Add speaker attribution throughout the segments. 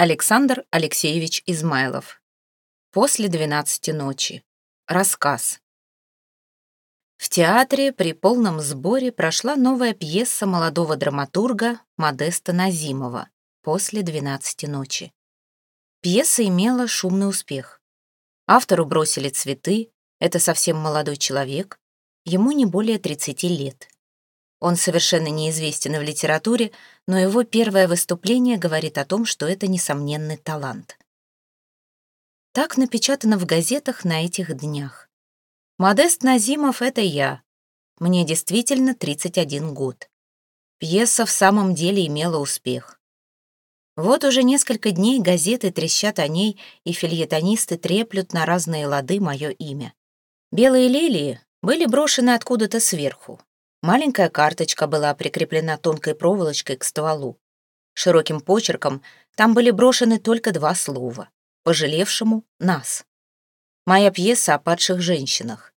Speaker 1: Александр Алексеевич Измайлов. После двенадцати ночи. Рассказ. В театре при полном сборе прошла новая пьеса молодого драматурга Модеста Назимова «После двенадцати ночи». Пьеса имела шумный успех. Автору бросили цветы, это совсем молодой человек, ему не более 30 лет. Он совершенно неизвестен в литературе, но его первое выступление говорит о том, что это несомненный талант. Так напечатано в газетах на этих днях. Модест Назимов — это я. Мне действительно 31 год. Пьеса в самом деле имела успех. Вот уже несколько дней газеты трещат о ней, и фильетонисты треплют на разные лады мое имя. Белые лилии были брошены откуда-то сверху. Маленькая карточка была прикреплена тонкой проволочкой к стволу. Широким почерком там были брошены только два слова «пожалевшему нас». Моя пьеса о падших женщинах.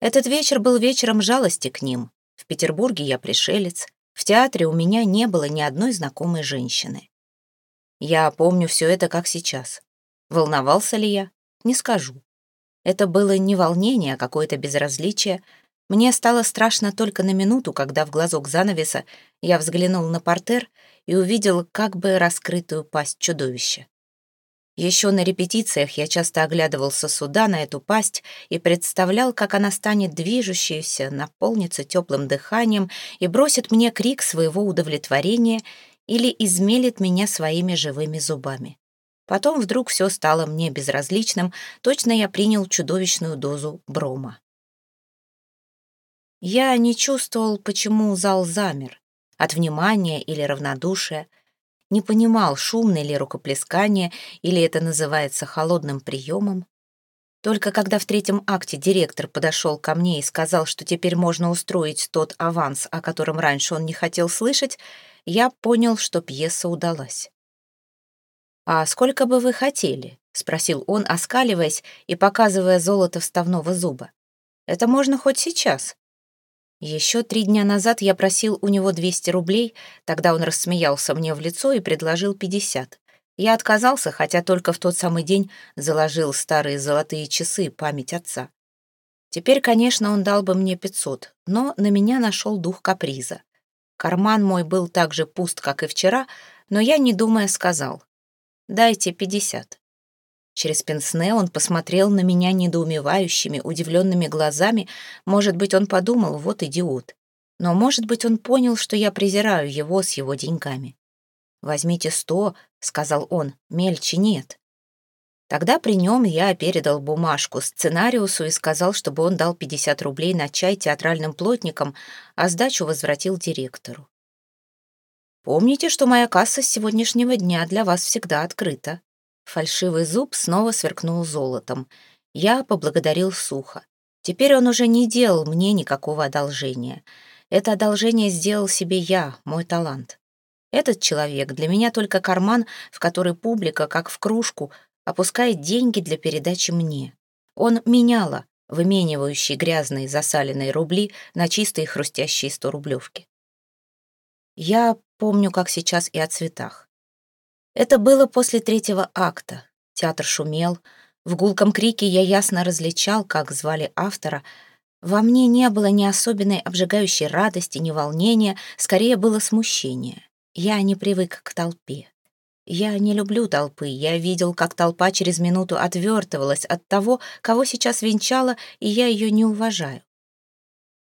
Speaker 1: Этот вечер был вечером жалости к ним. В Петербурге я пришелец. В театре у меня не было ни одной знакомой женщины. Я помню все это как сейчас. Волновался ли я? Не скажу. Это было не волнение, а какое-то безразличие — мне стало страшно только на минуту, когда в глазок занавеса я взглянул на портер и увидел как бы раскрытую пасть чудовища. Еще на репетициях я часто оглядывался сюда, на эту пасть, и представлял, как она станет движущейся, наполнится теплым дыханием и бросит мне крик своего удовлетворения или измелит меня своими живыми зубами. Потом вдруг все стало мне безразличным, точно я принял чудовищную дозу брома. Я не чувствовал, почему зал замер. От внимания или равнодушия. Не понимал, шумное ли рукоплескание, или это называется холодным приемом. Только когда в третьем акте директор подошел ко мне и сказал, что теперь можно устроить тот аванс, о котором раньше он не хотел слышать, я понял, что пьеса удалась. «А сколько бы вы хотели?» — спросил он, оскаливаясь и показывая золото вставного зуба. «Это можно хоть сейчас. Еще три дня назад я просил у него 200 рублей, тогда он рассмеялся мне в лицо и предложил 50. Я отказался, хотя только в тот самый день заложил старые золотые часы, память отца. Теперь, конечно, он дал бы мне 500, но на меня нашел дух каприза. Карман мой был так же пуст, как и вчера, но я, не думая, сказал, «Дайте 50». Через пенсне он посмотрел на меня недоумевающими, удивленными глазами. Может быть, он подумал, вот идиот. Но, может быть, он понял, что я презираю его с его деньгами. «Возьмите сто», — сказал он, — «мельче нет». Тогда при нем я передал бумажку сценариусу и сказал, чтобы он дал 50 рублей на чай театральным плотникам, а сдачу возвратил директору. «Помните, что моя касса с сегодняшнего дня для вас всегда открыта», Фальшивый зуб снова сверкнул золотом. Я поблагодарил сухо. Теперь он уже не делал мне никакого одолжения. Это одолжение сделал себе я, мой талант. Этот человек для меня только карман, в который публика, как в кружку, опускает деньги для передачи мне. Он меняла, выменивающий грязные засаленные рубли на чистые хрустящие сто-рублевки. Я помню, как сейчас и о цветах. Это было после третьего акта. Театр шумел. В гулком крике я ясно различал, как звали автора. Во мне не было ни особенной обжигающей радости, ни волнения, скорее было смущение. Я не привык к толпе. Я не люблю толпы. Я видел, как толпа через минуту отвертывалась от того, кого сейчас венчала, и я ее не уважаю.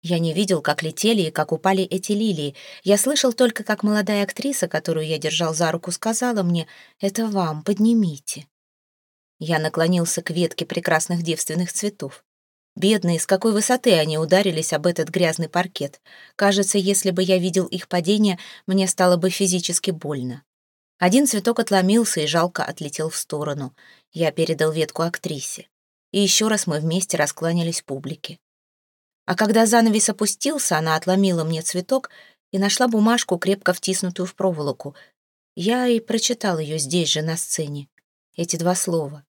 Speaker 1: Я не видел, как летели и как упали эти лилии. Я слышал только, как молодая актриса, которую я держал за руку, сказала мне «Это вам, поднимите». Я наклонился к ветке прекрасных девственных цветов. Бедные, с какой высоты они ударились об этот грязный паркет. Кажется, если бы я видел их падение, мне стало бы физически больно. Один цветок отломился и жалко отлетел в сторону. Я передал ветку актрисе. И еще раз мы вместе раскланялись публике. А когда занавес опустился, она отломила мне цветок и нашла бумажку, крепко втиснутую в проволоку. Я и прочитал ее здесь же, на сцене. Эти два слова.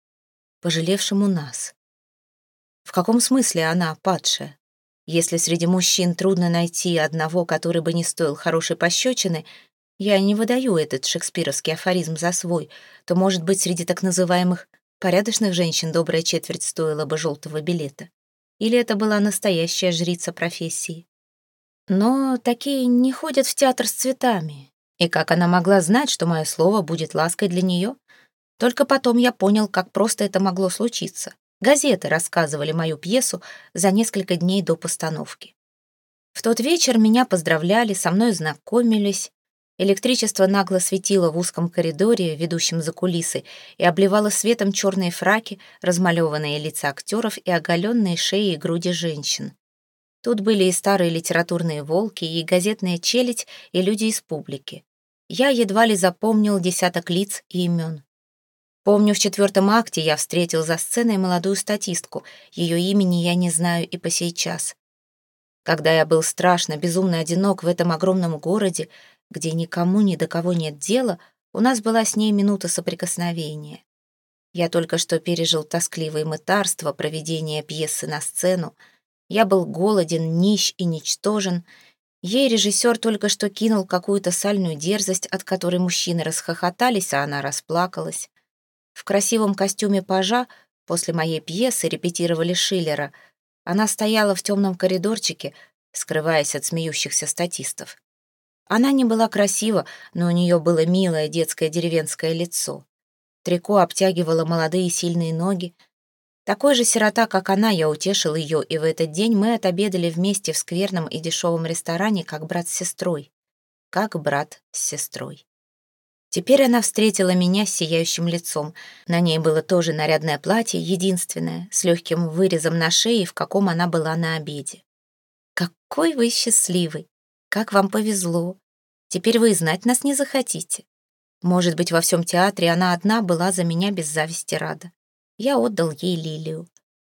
Speaker 1: «Пожалевшему нас». В каком смысле она падшая? Если среди мужчин трудно найти одного, который бы не стоил хорошей пощечины, Я не выдаю этот шекспировский афоризм за свой, то, может быть, среди так называемых порядочных женщин добрая четверть стоила бы желтого билета. Или это была настоящая жрица профессии. Но такие не ходят в театр с цветами. И как она могла знать, что мое слово будет лаской для нее? Только потом я понял, как просто это могло случиться. Газеты рассказывали мою пьесу за несколько дней до постановки. В тот вечер меня поздравляли, со мной знакомились. Электричество нагло светило в узком коридоре, ведущем за кулисы, и обливало светом черные фраки, размалеванные лица актеров и оголенные шеи и груди женщин. Тут были и старые литературные волки, и газетная челядь, и люди из публики. Я едва ли запомнил десяток лиц и имен. Помню, в четвертом акте я встретил за сценой молодую статистку. Ее имени я не знаю и по сей час. Когда я был страшно, безумно одинок в этом огромном городе, где никому ни до кого нет дела, у нас была с ней минута соприкосновения. Я только что пережил тоскливое мытарство проведения пьесы на сцену. Я был голоден, нищ и ничтожен. Ей режиссер только что кинул какую-то сальную дерзость, от которой мужчины расхохотались, а она расплакалась. В красивом костюме пажа после моей пьесы репетировали Шиллера. Она стояла в темном коридорчике, скрываясь от смеющихся статистов. Она не была красива, но у нее было милое детское деревенское лицо. Трико обтягивало молодые сильные ноги. Такой же сирота, как она, я утешил ее, и в этот день мы отобедали вместе в скверном и дешевом ресторане, как брат с сестрой. Как брат с сестрой. Теперь она встретила меня с сияющим лицом. На ней было тоже нарядное платье, единственное, с легким вырезом на шее, в каком она была на обеде. «Какой вы счастливый! Как вам повезло! Теперь вы и знать нас не захотите. Может быть, во всем театре она одна была за меня без зависти рада. Я отдал ей лилию.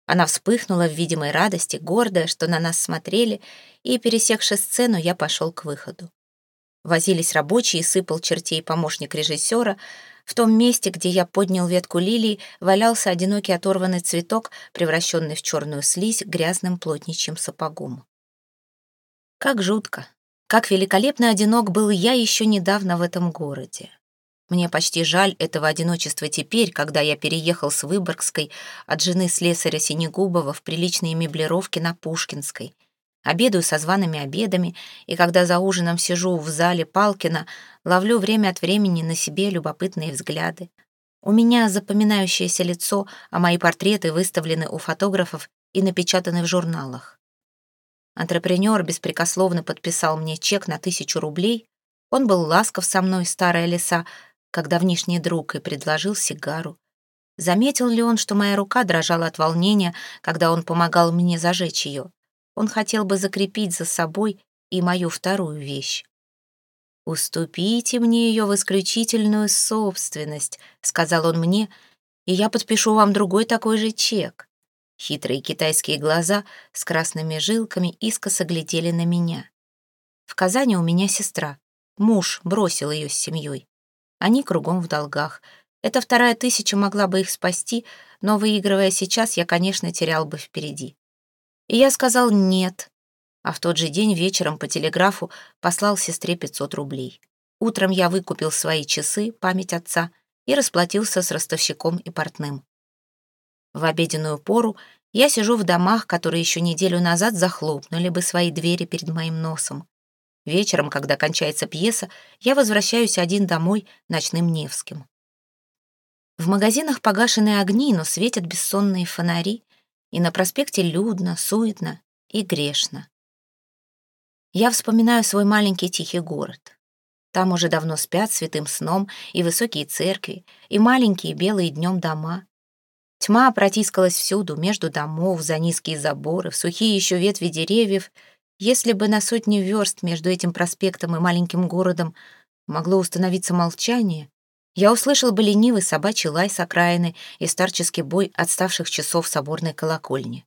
Speaker 1: Она вспыхнула в видимой радости, гордая, что на нас смотрели, и, пересекши сцену, я пошел к выходу. Возились рабочие, сыпал чертей помощник режиссера. В том месте, где я поднял ветку лилии, валялся одинокий оторванный цветок, превращенный в черную слизь грязным плотничьим сапогом. Как жутко, как великолепно одинок был я еще недавно в этом городе. Мне почти жаль этого одиночества теперь, когда я переехал с Выборгской от жены слесаря Синегубова в приличные меблировки на Пушкинской — Обедаю со зваными обедами, и когда за ужином сижу в зале Палкина, ловлю время от времени на себе любопытные взгляды. У меня запоминающееся лицо, а мои портреты выставлены у фотографов и напечатаны в журналах. Антрепренер беспрекословно подписал мне чек на тысячу рублей. Он был ласков со мной, старая лиса, как давнишний друг, и предложил сигару. Заметил ли он, что моя рука дрожала от волнения, когда он помогал мне зажечь ее? Он хотел бы закрепить за собой и мою вторую вещь. «Уступите мне ее в исключительную собственность», — сказал он мне, «и я подпишу вам другой такой же чек». Хитрые китайские глаза с красными жилками искоса глядели на меня. В Казани у меня сестра. Муж бросил ее с семьей. Они кругом в долгах. Эта вторая тысяча могла бы их спасти, но, выигрывая сейчас, я, конечно, терял бы впереди. И я сказал «нет», а в тот же день вечером по телеграфу послал сестре 500 рублей. Утром я выкупил свои часы, память отца, и расплатился с ростовщиком и портным. В обеденную пору я сижу в домах, которые еще неделю назад захлопнули бы свои двери перед моим носом. Вечером, когда кончается пьеса, я возвращаюсь один домой ночным Невским. В магазинах погашены огни, но светят бессонные фонари, и на проспекте людно, суетно и грешно. Я вспоминаю свой маленький тихий город. Там уже давно спят святым сном и высокие церкви, и маленькие белые днем дома. Тьма протискалась всюду, между домов, за низкие заборы, в сухие еще ветви деревьев. Если бы на сотни верст между этим проспектом и маленьким городом могло установиться молчание, я услышал бы ленивый собачий лай с окраины и старческий бой отставших часов соборной колокольни.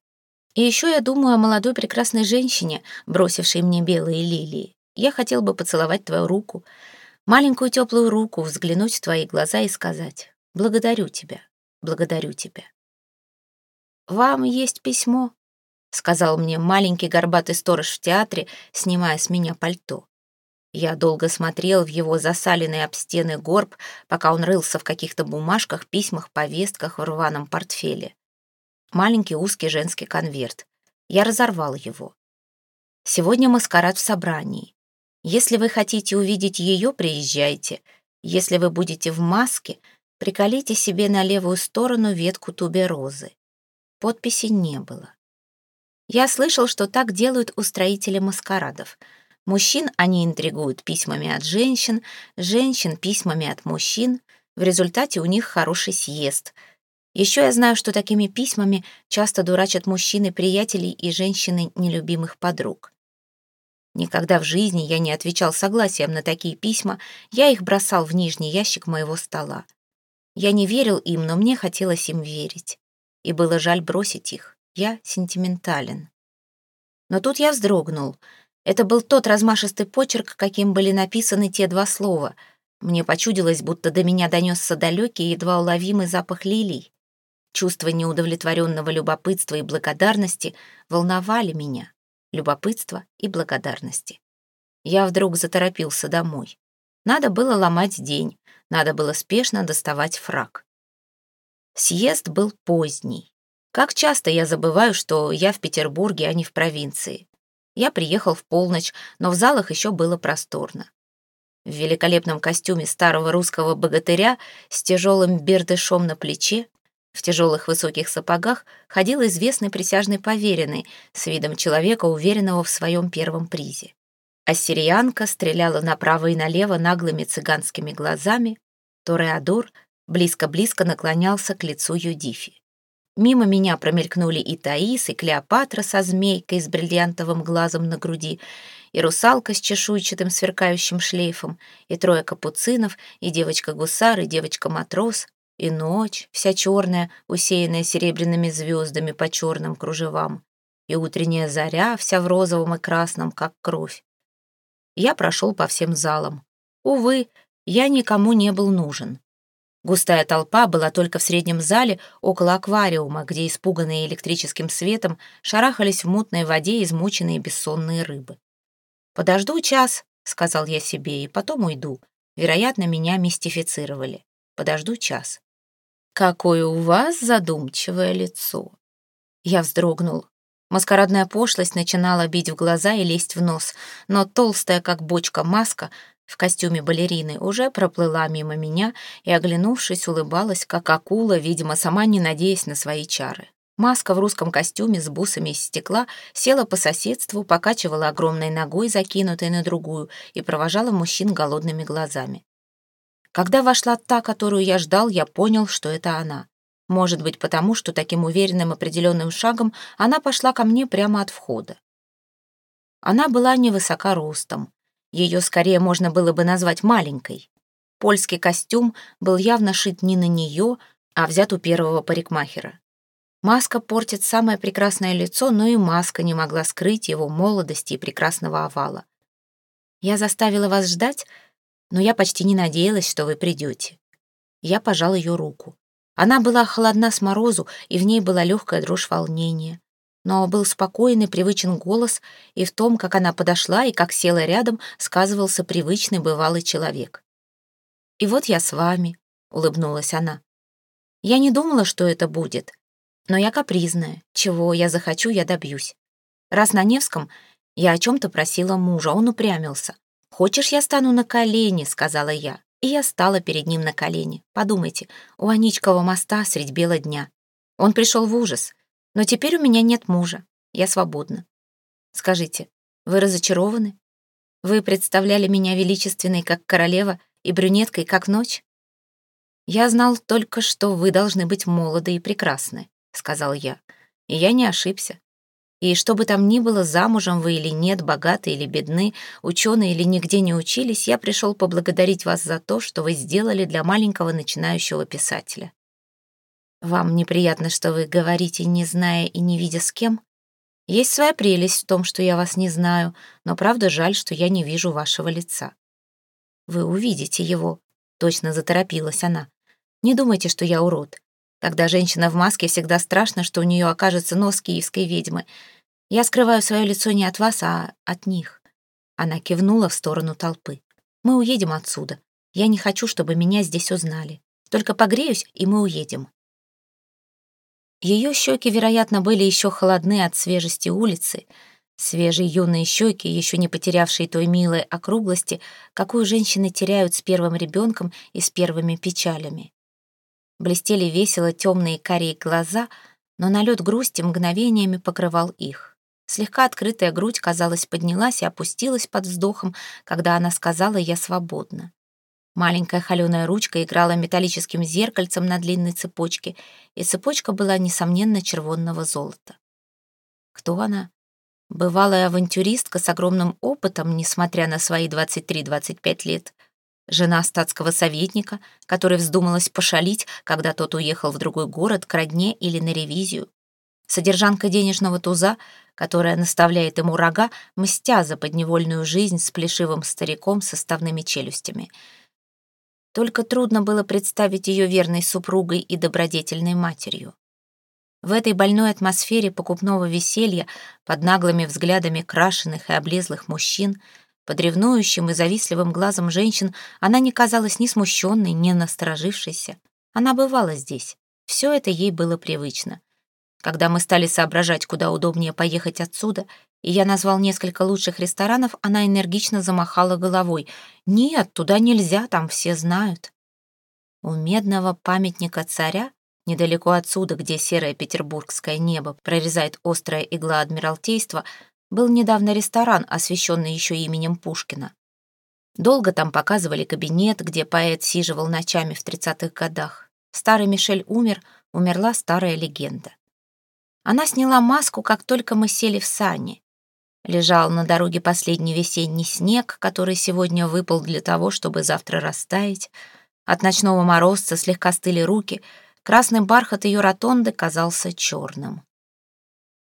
Speaker 1: И еще я думаю о молодой прекрасной женщине, бросившей мне белые лилии. Я хотел бы поцеловать твою руку, маленькую теплую руку, взглянуть в твои глаза и сказать «Благодарю тебя, благодарю тебя». «Вам есть письмо», — сказал мне маленький горбатый сторож в театре, снимая с меня пальто. Я долго смотрел в его засаленный об стены горб, пока он рылся в каких-то бумажках, письмах, повестках в рваном портфеле. Маленький узкий женский конверт. Я разорвал его. Сегодня маскарад в собрании. Если вы хотите увидеть ее, приезжайте. Если вы будете в маске, приколите себе на левую сторону ветку туберозы. Подписи не было. Я слышал, что так делают устроители маскарадов — Мужчин они интригуют письмами от женщин, женщин — письмами от мужчин. В результате у них хороший съезд. Еще я знаю, что такими письмами часто дурачат мужчины приятелей и женщины нелюбимых подруг. Никогда в жизни я не отвечал согласием на такие письма, я их бросал в нижний ящик моего стола. Я не верил им, но мне хотелось им верить. И было жаль бросить их. Я сентиментален. Но тут я вздрогнул — это был тот размашистый почерк, каким были написаны те два слова. Мне почудилось, будто до меня донесся далекий, едва уловимый запах лилий. Чувство неудовлетворенного любопытства и благодарности волновали меня. Любопытство и благодарности. Я вдруг заторопился домой. Надо было ломать день, надо было спешно доставать фраг. Съезд был поздний. Как часто я забываю, что я в Петербурге, а не в провинции. Я приехал в полночь, но в залах еще было просторно. В великолепном костюме старого русского богатыря с тяжелым бердышом на плече, в тяжелых высоких сапогах ходил известный присяжный поверенный с видом человека, уверенного в своем первом призе. Ассирианка стреляла направо и налево наглыми цыганскими глазами, Тореадор близко-близко наклонялся к лицу Юдифи. Мимо меня промелькнули и Таис, и Клеопатра со змейкой с бриллиантовым глазом на груди, и русалка с чешуйчатым сверкающим шлейфом, и трое капуцинов, и девочка-гусар, и девочка-матрос, и ночь, вся черная, усеянная серебряными звездами по черным кружевам, и утренняя заря, вся в розовом и красном, как кровь. Я прошел по всем залам. Увы, я никому не был нужен. Густая толпа была только в среднем зале около аквариума, где, испуганные электрическим светом, шарахались в мутной воде измученные бессонные рыбы. «Подожду час», — сказал я себе, — «и потом уйду. Вероятно, меня мистифицировали. Подожду час». «Какое у вас задумчивое лицо!» Я вздрогнул. Маскарадная пошлость начинала бить в глаза и лезть в нос, но толстая, как бочка, маска в костюме балерины уже проплыла мимо меня и, оглянувшись, улыбалась, как акула, видимо, сама не надеясь на свои чары. Маска в русском костюме с бусами из стекла села по соседству, покачивала огромной ногой, закинутой на другую, и провожала мужчин голодными глазами. Когда вошла та, которую я ждал, я понял, что это она. Может быть, потому что таким уверенным определенным шагом она пошла ко мне прямо от входа. Она была невысока ростом, ее скорее можно было бы назвать маленькой. Польский костюм был явно шит не на нее, а взят у первого парикмахера. Маска портит самое прекрасное лицо, но и маска не могла скрыть его молодости и прекрасного овала. Я заставила вас ждать, но я почти не надеялась, что вы придете. Я пожал ее руку. Она была холодна с морозу, и в ней была легкая дрожь волнения но был спокойный, привычен голос, и в том, как она подошла и как села рядом, сказывался привычный бывалый человек. «И вот я с вами», — улыбнулась она. «Я не думала, что это будет, но я капризная. Чего я захочу, я добьюсь. Раз на Невском я о чем-то просила мужа, он упрямился. «Хочешь, я стану на колени?» — сказала я. И я стала перед ним на колени. Подумайте, у Аничкова моста средь бела дня. Он пришел в ужас. Но теперь у меня нет мужа. Я свободна. Скажите, вы разочарованы? Вы представляли меня величественной, как королева, и брюнеткой, как ночь? Я знал только, что вы должны быть молоды и прекрасны, сказал я. И я не ошибся. И что бы там ни было, замужем вы или нет, богаты или бедны, ученые или нигде не учились, я пришел поблагодарить вас за то, что вы сделали для маленького начинающего писателя. Вам неприятно, что вы говорите, не зная и не видя с кем? Есть своя прелесть в том, что я вас не знаю, но правда жаль, что я не вижу вашего лица. Вы увидите его, точно заторопилась она. Не думайте, что я урод. Когда женщина в маске, всегда страшно, что у нее окажется нос киевской ведьмы. Я скрываю свое лицо не от вас, а от них. Она кивнула в сторону толпы. «Мы уедем отсюда. Я не хочу, чтобы меня здесь узнали. Только погреюсь, и мы уедем». Ее щеки, вероятно, были еще холодны от свежести улицы, свежие юные щеки, еще не потерявшие той милой округлости, какую женщины теряют с первым ребенком и с первыми печалями. Блестели весело темные карие глаза, но налет грусти мгновениями покрывал их. Слегка открытая грудь, казалось, поднялась и опустилась под вздохом, когда она сказала «я свободна». Маленькая холеная ручка играла металлическим зеркальцем на длинной цепочке, и цепочка была, несомненно, червонного золота. Кто она? Бывалая авантюристка с огромным опытом, несмотря на свои 23-25 лет — Жена статского советника, которой вздумалась пошалить, когда тот уехал в другой город к родне или на ревизию. Содержанка денежного туза, которая наставляет ему рога, мстя за подневольную жизнь с плешивым стариком с составными челюстями. Только трудно было представить ее верной супругой и добродетельной матерью. В этой больной атмосфере покупного веселья, под наглыми взглядами крашеных и облезлых мужчин — под ревнующим и завистливым глазом женщин она не казалась ни смущенной, ни насторожившейся. Она бывала здесь. Все это ей было привычно. Когда мы стали соображать, куда удобнее поехать отсюда, и я назвал несколько лучших ресторанов, она энергично замахала головой. «Нет, туда нельзя, там все знают». У медного памятника царя, недалеко отсюда, где серое петербургское небо прорезает острая игла Адмиралтейства, был недавно ресторан, освященный еще именем Пушкина. Долго там показывали кабинет, где поэт сиживал ночами в 30-х годах. Старый Мишель умер, умерла старая легенда. Она сняла маску, как только мы сели в сани. Лежал на дороге последний весенний снег, который сегодня выпал для того, чтобы завтра растаять. От ночного морозца слегка стыли руки, красный бархат ее ротонды казался черным.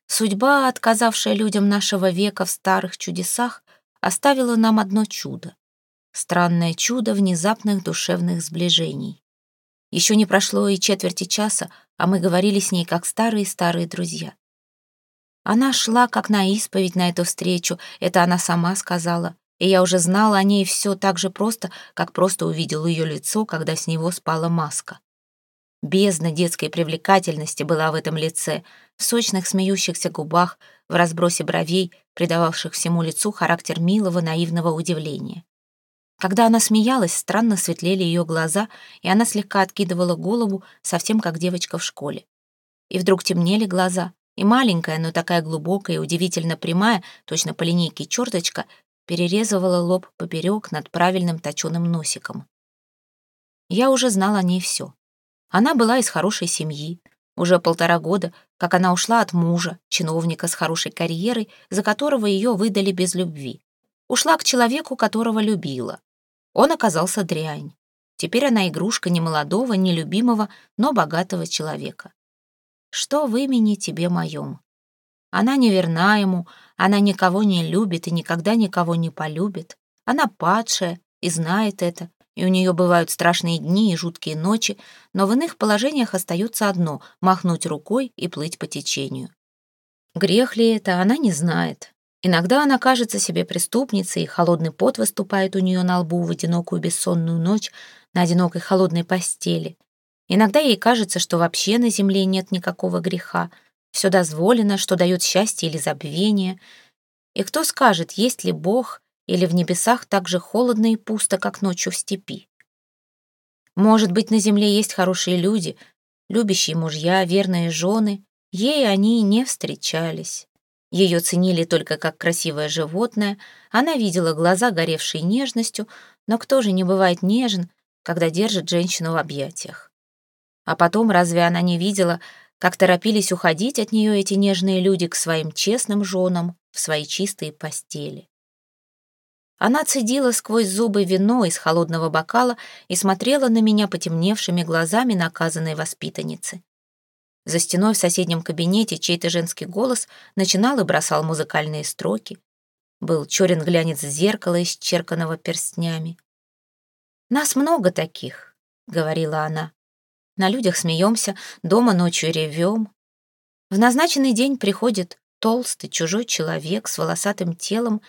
Speaker 1: Судьба, отказавшая людям нашего века в старых чудесах, оставила нам одно чудо. Странное чудо внезапных душевных сближений. Еще не прошло и четверти часа, а мы говорили с ней как старые-старые друзья. Она шла как на исповедь на эту встречу, это она сама сказала, и я уже знала о ней все так же просто, как просто увидел ее лицо, когда с него спала маска. Бездна детской привлекательности была в этом лице, в сочных смеющихся губах, в разбросе бровей, придававших всему лицу характер милого наивного удивления. Когда она смеялась, странно светлели ее глаза, и она слегка откидывала голову, совсем как девочка в школе. И вдруг темнели глаза, и маленькая, но такая глубокая и удивительно прямая, точно по линейке черточка, перерезывала лоб поперек над правильным точеным носиком. Я уже знал о ней все. Она была из хорошей семьи. Уже полтора года, как она ушла от мужа, чиновника с хорошей карьерой, за которого ее выдали без любви. Ушла к человеку, которого любила. Он оказался дрянь. Теперь она игрушка не молодого, не любимого, но богатого человека. Что в имени тебе моем? Она не верна ему, она никого не любит и никогда никого не полюбит. Она падшая и знает это, и у нее бывают страшные дни и жуткие ночи, но в иных положениях остается одно — махнуть рукой и плыть по течению. Грех ли это, она не знает. Иногда она кажется себе преступницей, и холодный пот выступает у нее на лбу в одинокую бессонную ночь на одинокой холодной постели. Иногда ей кажется, что вообще на земле нет никакого греха, все дозволено, что дает счастье или забвение. И кто скажет, есть ли Бог или в небесах так же холодно и пусто, как ночью в степи? Может быть, на земле есть хорошие люди, любящие мужья, верные жены. Ей они не встречались. Ее ценили только как красивое животное, она видела глаза, горевшие нежностью, но кто же не бывает нежен, когда держит женщину в объятиях? А потом разве она не видела, как торопились уходить от нее эти нежные люди к своим честным женам в свои чистые постели? Она цедила сквозь зубы вино из холодного бокала и смотрела на меня потемневшими глазами наказанной воспитанницы. За стеной в соседнем кабинете чей-то женский голос начинал и бросал музыкальные строки. Был черен глянец зеркала, исчерканного перстнями. «Нас много таких», — говорила она. «На людях смеемся, дома ночью ревем. В назначенный день приходит толстый чужой человек с волосатым телом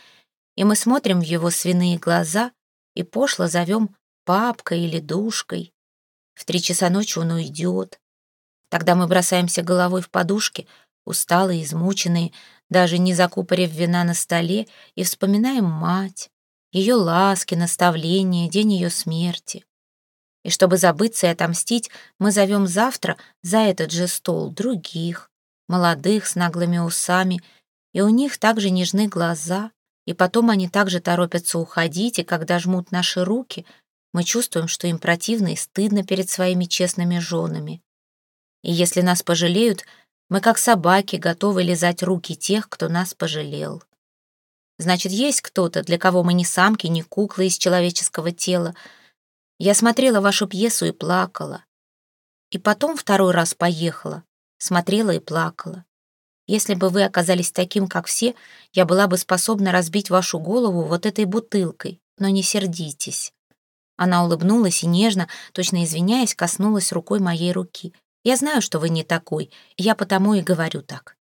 Speaker 1: и мы смотрим в его свиные глаза и пошло зовем папкой или душкой. В три часа ночи он уйдет. Тогда мы бросаемся головой в подушки, усталые, измученные, даже не закупорив вина на столе, и вспоминаем мать, ее ласки, наставления, день ее смерти. И чтобы забыться и отомстить, мы зовем завтра за этот же стол других, молодых, с наглыми усами, и у них также нежны глаза, и потом они также торопятся уходить, и когда жмут наши руки, мы чувствуем, что им противно и стыдно перед своими честными женами. И если нас пожалеют, мы, как собаки, готовы лизать руки тех, кто нас пожалел. Значит, есть кто-то, для кого мы не самки, не куклы из человеческого тела. Я смотрела вашу пьесу и плакала. И потом второй раз поехала, смотрела и плакала. Если бы вы оказались таким, как все, я была бы способна разбить вашу голову вот этой бутылкой, но не сердитесь». Она улыбнулась и нежно, точно извиняясь, коснулась рукой моей руки. «Я знаю, что вы не такой, я потому и говорю так».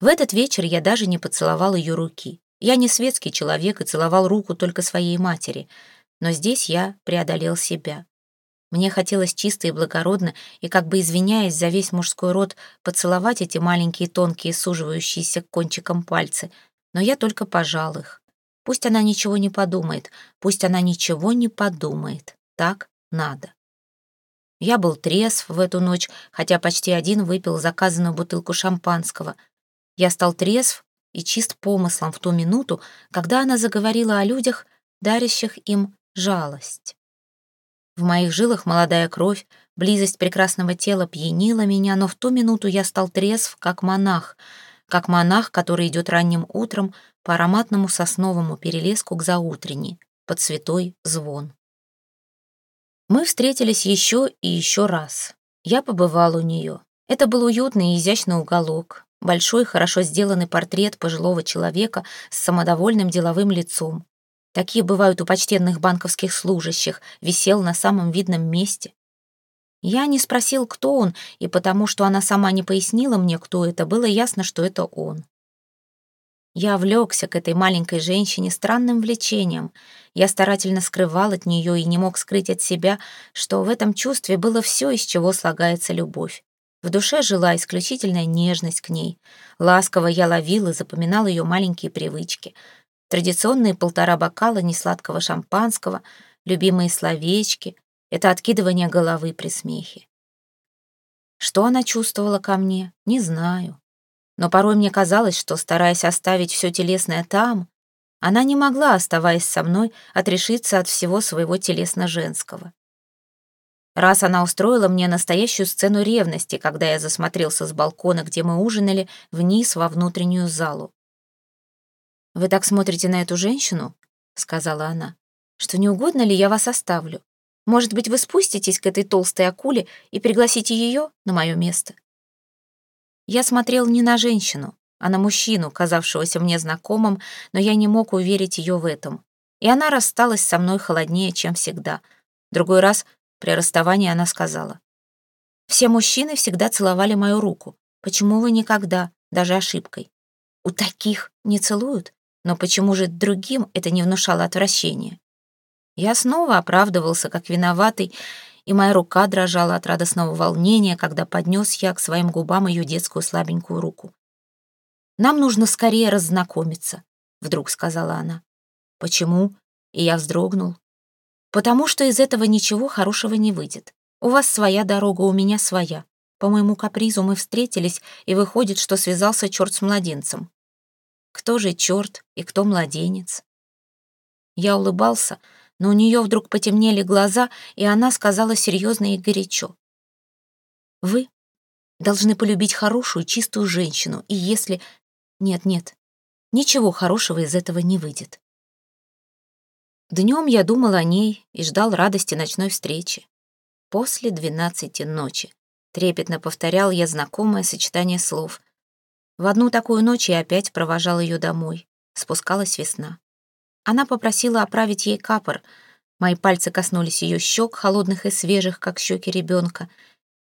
Speaker 1: В этот вечер я даже не поцеловал ее руки. Я не светский человек и целовал руку только своей матери, но здесь я преодолел себя. Мне хотелось чисто и благородно, и как бы извиняясь за весь мужской род, поцеловать эти маленькие тонкие суживающиеся кончиком пальцы, но я только пожал их. Пусть она ничего не подумает, пусть она ничего не подумает. Так надо. Я был трезв в эту ночь, хотя почти один выпил заказанную бутылку шампанского. Я стал трезв и чист помыслом в ту минуту, когда она заговорила о людях, дарящих им жалость. В моих жилах молодая кровь, близость прекрасного тела пьянила меня, но в ту минуту я стал трезв, как монах, как монах, который идет ранним утром по ароматному сосновому перелеску к заутренней, под святой звон. Мы встретились еще и еще раз. Я побывал у нее. Это был уютный и изящный уголок, большой, хорошо сделанный портрет пожилого человека с самодовольным деловым лицом. Такие бывают у почтенных банковских служащих, висел на самом видном месте. Я не спросил, кто он, и потому что она сама не пояснила мне, кто это, было ясно, что это он. Я влекся к этой маленькой женщине странным влечением. Я старательно скрывал от нее и не мог скрыть от себя, что в этом чувстве было все, из чего слагается любовь. В душе жила исключительная нежность к ней. Ласково я ловил и запоминал ее маленькие привычки — Традиционные полтора бокала несладкого шампанского, любимые словечки — это откидывание головы при смехе. Что она чувствовала ко мне, не знаю. Но порой мне казалось, что, стараясь оставить все телесное там, она не могла, оставаясь со мной, отрешиться от всего своего телесно-женского. Раз она устроила мне настоящую сцену ревности, когда я засмотрелся с балкона, где мы ужинали, вниз во внутреннюю залу. «Вы так смотрите на эту женщину?» — сказала она. «Что не угодно ли я вас оставлю? Может быть, вы спуститесь к этой толстой акуле и пригласите ее на мое место?» Я смотрел не на женщину, а на мужчину, казавшегося мне знакомым, но я не мог уверить ее в этом. И она рассталась со мной холоднее, чем всегда. Другой раз при расставании она сказала. «Все мужчины всегда целовали мою руку. Почему вы никогда, даже ошибкой? У таких не целуют? Но почему же другим это не внушало отвращения? Я снова оправдывался как виноватый, и моя рука дрожала от радостного волнения, когда поднес я к своим губам ее детскую слабенькую руку. «Нам нужно скорее раззнакомиться», — вдруг сказала она. «Почему?» И я вздрогнул. «Потому что из этого ничего хорошего не выйдет. У вас своя дорога, у меня своя. По моему капризу мы встретились, и выходит, что связался черт с младенцем. Кто же черт и кто младенец? Я улыбался, но у нее вдруг потемнели глаза, и она сказала серьезно и горячо. «Вы должны полюбить хорошую, чистую женщину, и если... Нет-нет, ничего хорошего из этого не выйдет». Днем я думал о ней и ждал радости ночной встречи. После двенадцати ночи. Трепетно повторял я знакомое сочетание слов — в одну такую ночь я опять провожал ее домой. Спускалась весна. Она попросила оправить ей капор. Мои пальцы коснулись ее щек, холодных и свежих, как щеки ребенка.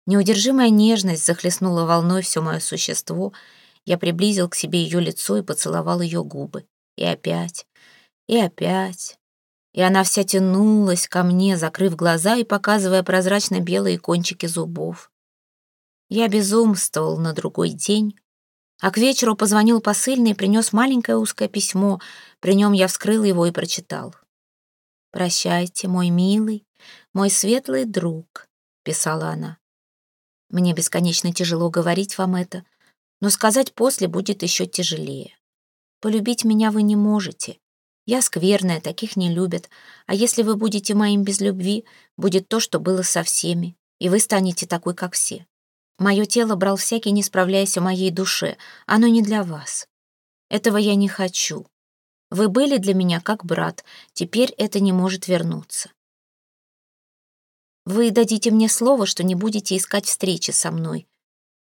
Speaker 1: Неудержимая нежность захлестнула волной все мое существо. Я приблизил к себе ее лицо и поцеловал ее губы. И опять, И опять. И она вся тянулась ко мне, закрыв глаза и показывая прозрачно-белые кончики зубов. Я безумствовал на другой день, а к вечеру позвонил посыльный и принес маленькое узкое письмо. При нем я вскрыл его и прочитал. «Прощайте, мой милый, мой светлый друг», — писала она. «Мне бесконечно тяжело говорить вам это, но сказать после будет еще тяжелее. Полюбить меня вы не можете. Я скверная, таких не любят. А если вы будете моим без любви, будет то, что было со всеми, и вы станете такой, как все. Мое тело брал всякий, не справляясь о моей душе. Оно не для вас. Этого я не хочу. Вы были для меня как брат. Теперь это не может вернуться. Вы дадите мне слово, что не будете искать встречи со мной.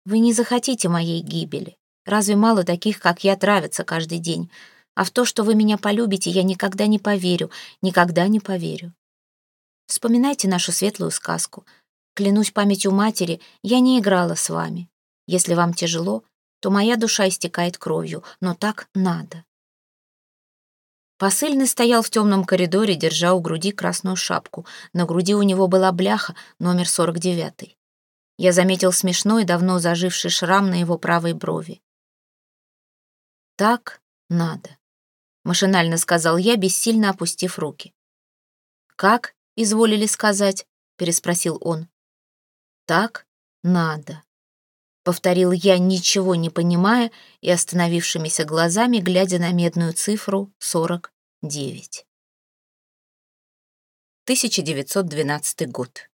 Speaker 1: Вы не захотите моей гибели. Разве мало таких, как я, травятся каждый день? А в то, что вы меня полюбите, я никогда не поверю, никогда не поверю. Вспоминайте нашу светлую сказку. Клянусь памятью матери, я не играла с вами. Если вам тяжело, то моя душа истекает кровью, но так надо. Посыльный стоял в темном коридоре, держа у груди красную шапку. На груди у него была бляха, номер 49. Я заметил смешной, давно заживший шрам на его правой брови. Так надо машинально сказал я, бессильно опустив руки. «Как?» — изволили сказать, — переспросил он. «Так надо», — повторил я, ничего не понимая и остановившимися глазами, глядя на медную цифру 49. 1912 год.